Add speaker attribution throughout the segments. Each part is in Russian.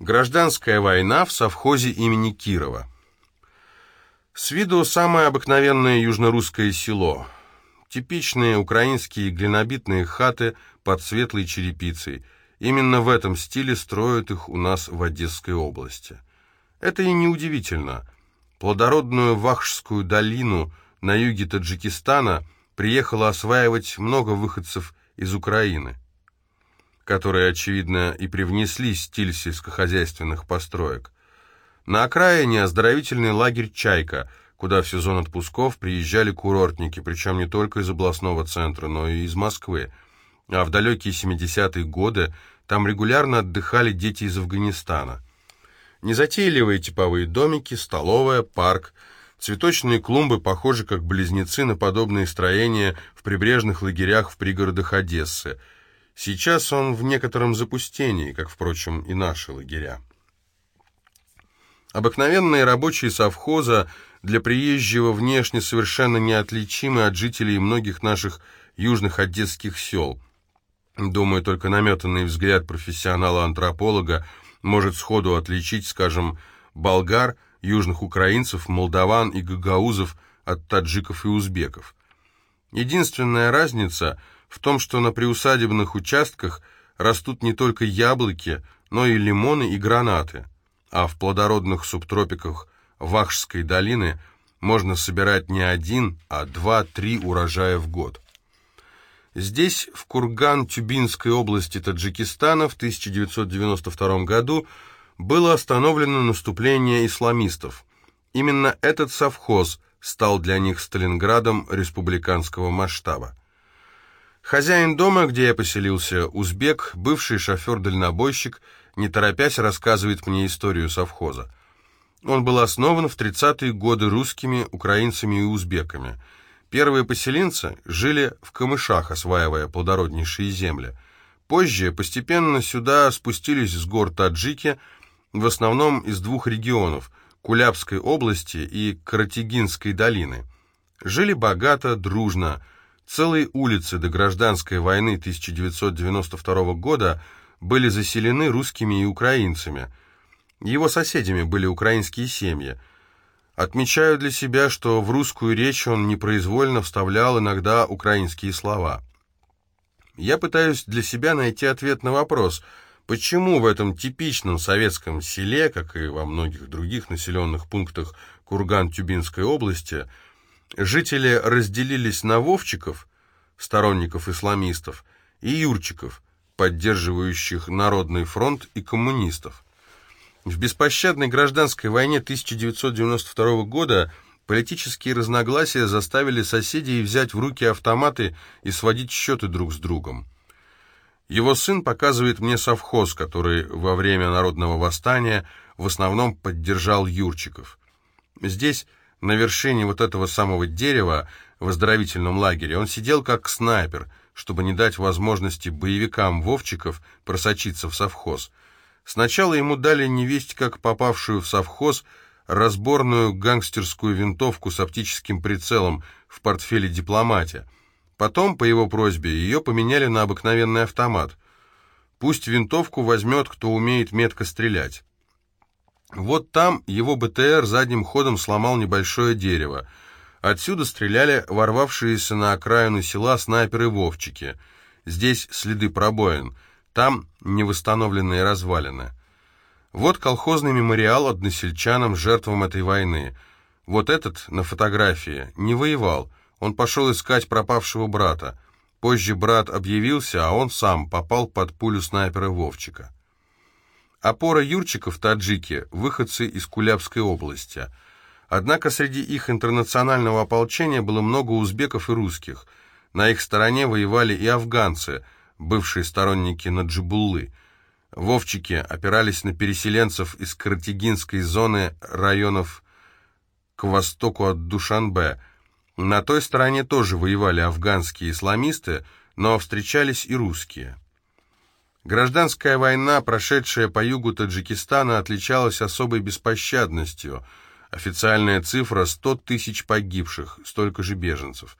Speaker 1: Гражданская война в совхозе имени Кирова. С виду самое обыкновенное южнорусское село. Типичные украинские глинобитные хаты под светлой черепицей. Именно в этом стиле строят их у нас в Одесской области. Это и неудивительно. Плодородную Вахшскую долину на юге Таджикистана приехало осваивать много выходцев из Украины которые, очевидно, и привнесли стиль сельскохозяйственных построек. На окраине оздоровительный лагерь «Чайка», куда в сезон отпусков приезжали курортники, причем не только из областного центра, но и из Москвы. А в далекие 70-е годы там регулярно отдыхали дети из Афганистана. Незатейливые типовые домики, столовая, парк, цветочные клумбы похожи как близнецы на подобные строения в прибрежных лагерях в пригородах Одессы – Сейчас он в некотором запустении, как, впрочем, и наши лагеря. Обыкновенные рабочие совхоза для приезжего внешне совершенно неотличимы от жителей многих наших южных одесских сел. Думаю, только наметанный взгляд профессионала-антрополога может сходу отличить, скажем, болгар, южных украинцев, молдаван и гагаузов от таджиков и узбеков. Единственная разница – в том, что на приусадебных участках растут не только яблоки, но и лимоны и гранаты, а в плодородных субтропиках Вахшской долины можно собирать не один, а два-три урожая в год. Здесь, в Курган-Тюбинской области Таджикистана в 1992 году было остановлено наступление исламистов. Именно этот совхоз стал для них Сталинградом республиканского масштаба. Хозяин дома, где я поселился, узбек, бывший шофер-дальнобойщик, не торопясь рассказывает мне историю совхоза. Он был основан в 30-е годы русскими, украинцами и узбеками. Первые поселенцы жили в камышах, осваивая плодороднейшие земли. Позже постепенно сюда спустились с гор таджики, в основном из двух регионов – Кулябской области и Каратигинской долины. Жили богато, дружно – Целые улицы до гражданской войны 1992 года были заселены русскими и украинцами. Его соседями были украинские семьи. Отмечаю для себя, что в русскую речь он непроизвольно вставлял иногда украинские слова. Я пытаюсь для себя найти ответ на вопрос, почему в этом типичном советском селе, как и во многих других населенных пунктах Курган-Тюбинской области, Жители разделились на вовчиков, сторонников исламистов, и юрчиков, поддерживающих Народный фронт и коммунистов. В беспощадной гражданской войне 1992 года политические разногласия заставили соседей взять в руки автоматы и сводить счеты друг с другом. Его сын показывает мне совхоз, который во время народного восстания в основном поддержал Юрчиков. Здесь на вершине вот этого самого дерева в оздоровительном лагере он сидел как снайпер, чтобы не дать возможности боевикам Вовчиков просочиться в совхоз. Сначала ему дали невесть, как попавшую в совхоз, разборную гангстерскую винтовку с оптическим прицелом в портфеле дипломате. Потом, по его просьбе, ее поменяли на обыкновенный автомат. Пусть винтовку возьмет, кто умеет метко стрелять. Вот там его БТР задним ходом сломал небольшое дерево. Отсюда стреляли ворвавшиеся на окраину села снайперы-вовчики. Здесь следы пробоин, там невосстановленные развалины. Вот колхозный мемориал односельчанам, жертвам этой войны. Вот этот, на фотографии, не воевал, он пошел искать пропавшего брата. Позже брат объявился, а он сам попал под пулю снайпера Вовчика. Опора Юрчиков – таджики, выходцы из Кулябской области. Однако среди их интернационального ополчения было много узбеков и русских. На их стороне воевали и афганцы, бывшие сторонники Наджибуллы. Вовчики опирались на переселенцев из Каратигинской зоны районов к востоку от Душанбе. На той стороне тоже воевали афганские исламисты, но встречались и русские. Гражданская война, прошедшая по югу Таджикистана, отличалась особой беспощадностью. Официальная цифра – 100 тысяч погибших, столько же беженцев.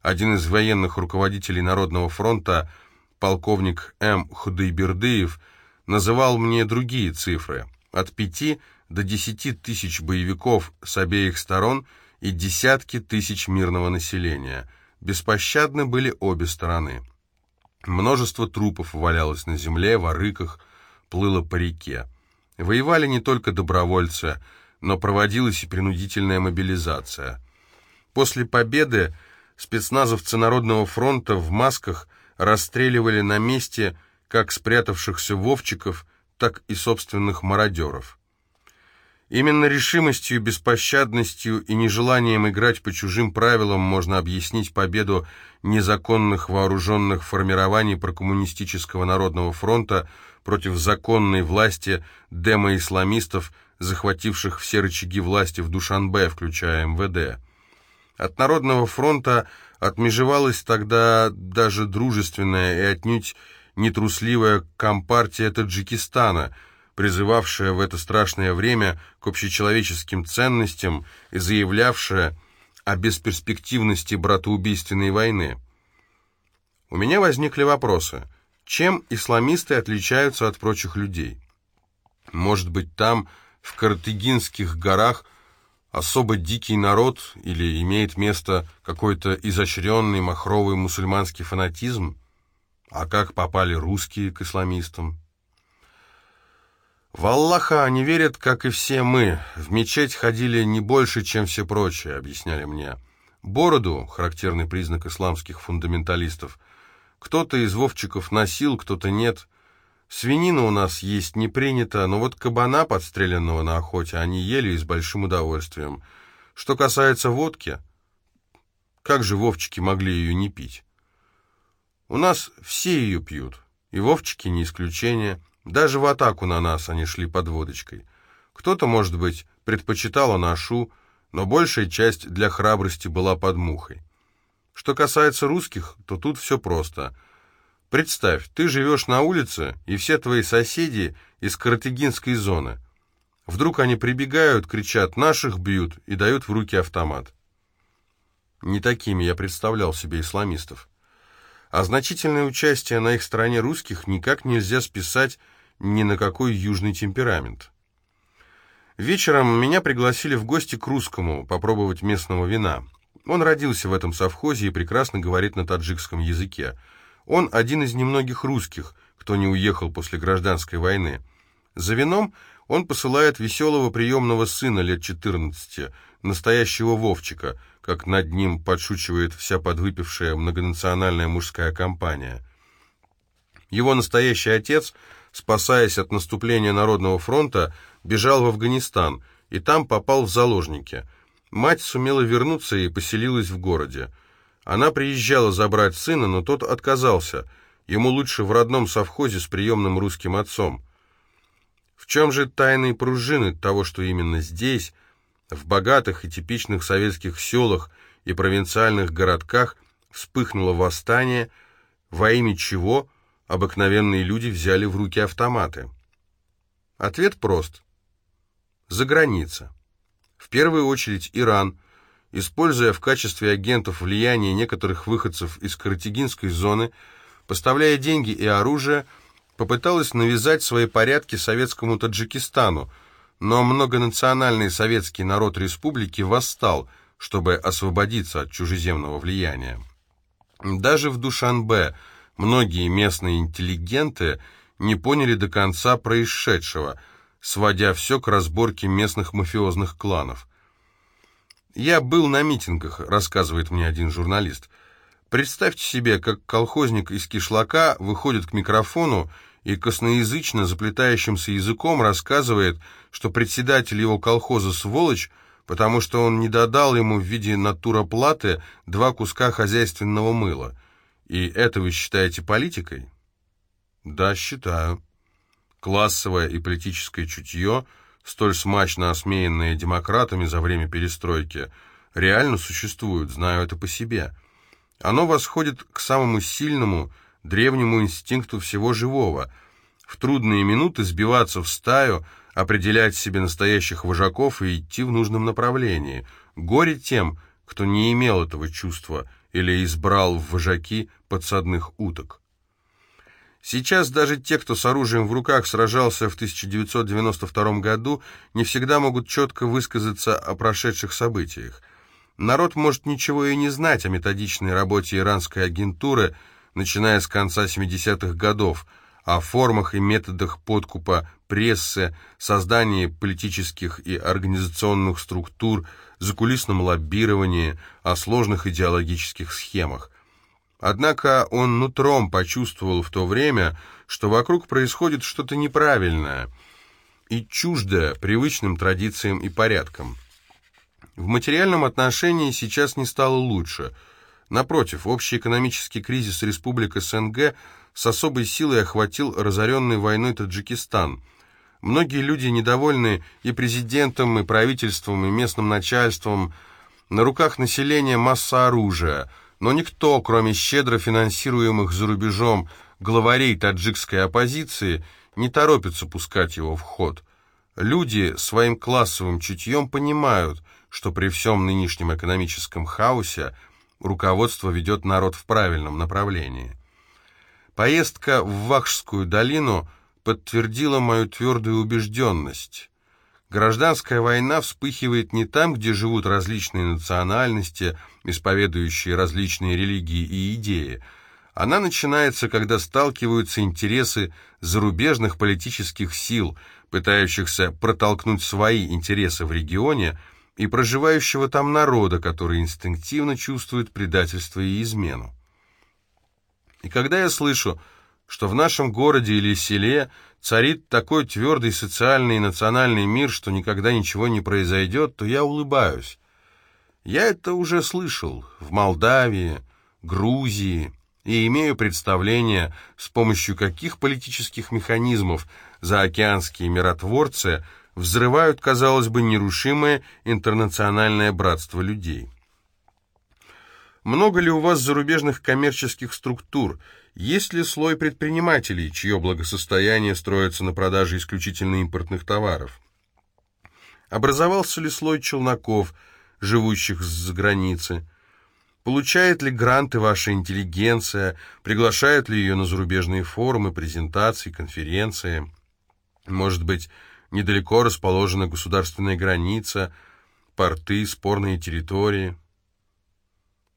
Speaker 1: Один из военных руководителей Народного фронта, полковник М. Худайбердыев, называл мне другие цифры. От пяти до десяти тысяч боевиков с обеих сторон и десятки тысяч мирного населения. Беспощадны были обе стороны. Множество трупов валялось на земле, в арыках, плыло по реке. Воевали не только добровольцы, но проводилась и принудительная мобилизация. После победы спецназовцы Народного фронта в масках расстреливали на месте как спрятавшихся вовчиков, так и собственных мародеров. Именно решимостью, беспощадностью и нежеланием играть по чужим правилам можно объяснить победу незаконных вооруженных формирований прокоммунистического народного фронта против законной власти демо-исламистов, захвативших все рычаги власти в Душанбе, включая МВД. От Народного фронта отмежевалась тогда даже дружественная и отнюдь нетрусливая компартия Таджикистана, призывавшая в это страшное время к общечеловеческим ценностям и заявлявшая о бесперспективности братоубийственной войны. У меня возникли вопросы. Чем исламисты отличаются от прочих людей? Может быть, там, в Картыгинских горах, особо дикий народ или имеет место какой-то изощренный махровый мусульманский фанатизм? А как попали русские к исламистам? В Аллаха они верят, как и все мы. В мечеть ходили не больше, чем все прочие, объясняли мне. Бороду, характерный признак исламских фундаменталистов, кто-то из вовчиков носил, кто-то нет. Свинина у нас есть не принято, но вот кабана, подстреленного на охоте, они ели и с большим удовольствием. Что касается водки, как же вовчики могли ее не пить? У нас все ее пьют, и вовчики не исключение. Даже в атаку на нас они шли под водочкой. Кто-то, может быть, предпочитал анашу, но большая часть для храбрости была под мухой. Что касается русских, то тут все просто. Представь, ты живешь на улице, и все твои соседи из Каратегинской зоны. Вдруг они прибегают, кричат «наших бьют» и дают в руки автомат. Не такими я представлял себе исламистов а значительное участие на их стороне русских никак нельзя списать ни на какой южный темперамент. Вечером меня пригласили в гости к русскому попробовать местного вина. Он родился в этом совхозе и прекрасно говорит на таджикском языке. Он один из немногих русских, кто не уехал после гражданской войны. За вином он посылает веселого приемного сына лет 14, настоящего Вовчика, как над ним подшучивает вся подвыпившая многонациональная мужская компания. Его настоящий отец, спасаясь от наступления Народного фронта, бежал в Афганистан и там попал в заложники. Мать сумела вернуться и поселилась в городе. Она приезжала забрать сына, но тот отказался. Ему лучше в родном совхозе с приемным русским отцом. В чем же тайные пружины того, что именно здесь, в богатых и типичных советских селах и провинциальных городках, вспыхнуло восстание, во имя чего обыкновенные люди взяли в руки автоматы? Ответ прост. За граница. В первую очередь Иран, используя в качестве агентов влияние некоторых выходцев из Каратегинской зоны, поставляя деньги и оружие, попыталась навязать свои порядки советскому Таджикистану, но многонациональный советский народ республики восстал, чтобы освободиться от чужеземного влияния. Даже в Душанбе многие местные интеллигенты не поняли до конца происшедшего, сводя все к разборке местных мафиозных кланов. «Я был на митингах», — рассказывает мне один журналист. «Представьте себе, как колхозник из кишлака выходит к микрофону и косноязычно заплетающимся языком рассказывает, что председатель его колхоза сволочь, потому что он не додал ему в виде натуроплаты два куска хозяйственного мыла. И это вы считаете политикой? Да, считаю. Классовое и политическое чутье, столь смачно осмеянное демократами за время перестройки, реально существуют, знаю это по себе. Оно восходит к самому сильному, древнему инстинкту всего живого, в трудные минуты сбиваться в стаю, определять себе настоящих вожаков и идти в нужном направлении. Горе тем, кто не имел этого чувства или избрал в вожаки подсадных уток. Сейчас даже те, кто с оружием в руках сражался в 1992 году, не всегда могут четко высказаться о прошедших событиях. Народ может ничего и не знать о методичной работе иранской агентуры, начиная с конца 70-х годов, о формах и методах подкупа прессы, создании политических и организационных структур, закулисном лоббировании, о сложных идеологических схемах. Однако он нутром почувствовал в то время, что вокруг происходит что-то неправильное и чуждое привычным традициям и порядкам. В материальном отношении сейчас не стало лучше. Напротив, общий экономический кризис республик СНГ с особой силой охватил разоренный войной Таджикистан. Многие люди недовольны и президентом, и правительством, и местным начальством. На руках населения масса оружия, но никто, кроме щедро финансируемых за рубежом главарей таджикской оппозиции, не торопится пускать его в ход. Люди своим классовым чутьем понимают – что при всем нынешнем экономическом хаосе руководство ведет народ в правильном направлении. Поездка в Вахшскую долину подтвердила мою твердую убежденность. Гражданская война вспыхивает не там, где живут различные национальности, исповедующие различные религии и идеи. Она начинается, когда сталкиваются интересы зарубежных политических сил, пытающихся протолкнуть свои интересы в регионе – и проживающего там народа, который инстинктивно чувствует предательство и измену. И когда я слышу, что в нашем городе или селе царит такой твердый социальный и национальный мир, что никогда ничего не произойдет, то я улыбаюсь. Я это уже слышал в Молдавии, Грузии, и имею представление, с помощью каких политических механизмов заокеанские миротворцы – взрывают, казалось бы, нерушимое интернациональное братство людей. Много ли у вас зарубежных коммерческих структур? Есть ли слой предпринимателей, чье благосостояние строится на продаже исключительно импортных товаров? Образовался ли слой челноков, живущих с границы? Получает ли гранты ваша интеллигенция? Приглашают ли ее на зарубежные форумы, презентации, конференции? Может быть, Недалеко расположена государственная граница, порты, спорные территории.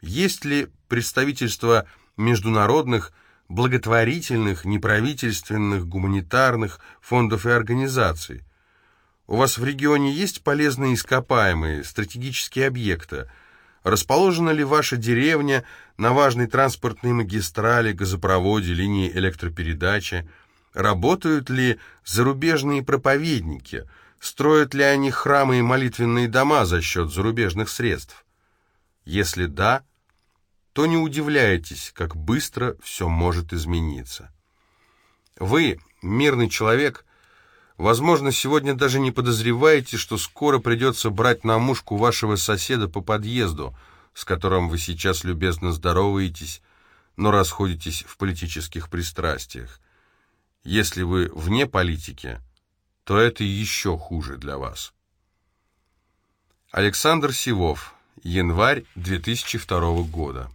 Speaker 1: Есть ли представительство международных, благотворительных, неправительственных, гуманитарных фондов и организаций? У вас в регионе есть полезные ископаемые, стратегические объекты? Расположена ли ваша деревня на важной транспортной магистрали, газопроводе, линии электропередачи? Работают ли зарубежные проповедники? Строят ли они храмы и молитвенные дома за счет зарубежных средств? Если да, то не удивляйтесь, как быстро все может измениться. Вы, мирный человек, возможно, сегодня даже не подозреваете, что скоро придется брать на мушку вашего соседа по подъезду, с которым вы сейчас любезно здороваетесь, но расходитесь в политических пристрастиях. Если вы вне политики, то это еще хуже для вас. Александр Сивов. Январь 2002 года.